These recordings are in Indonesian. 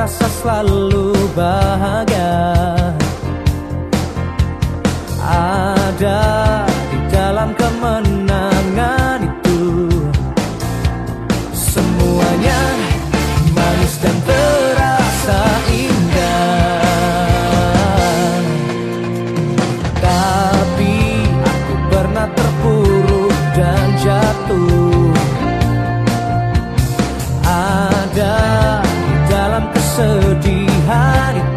Rasa selalu bahagia. hari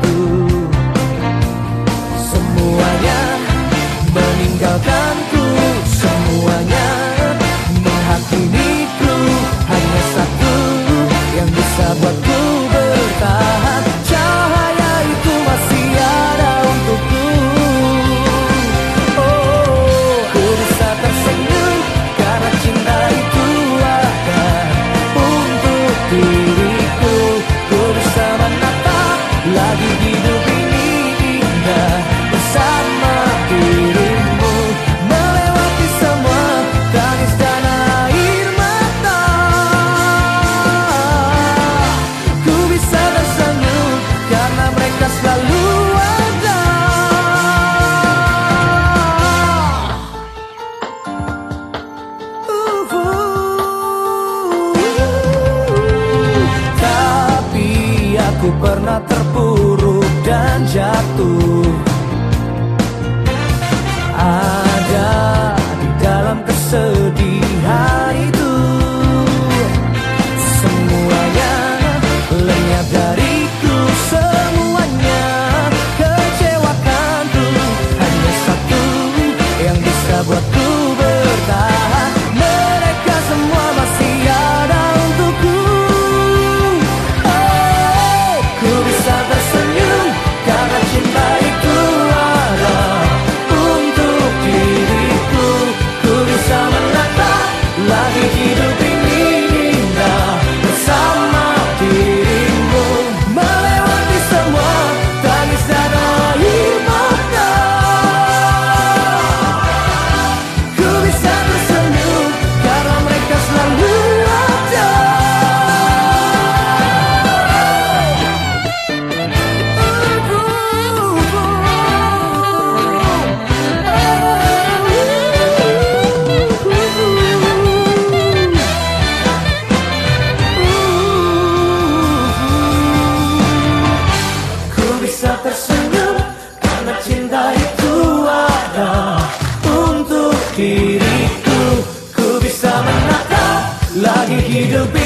ku pernah terpuruk dan jatuh. diriku Ku bisa menata lagi hidup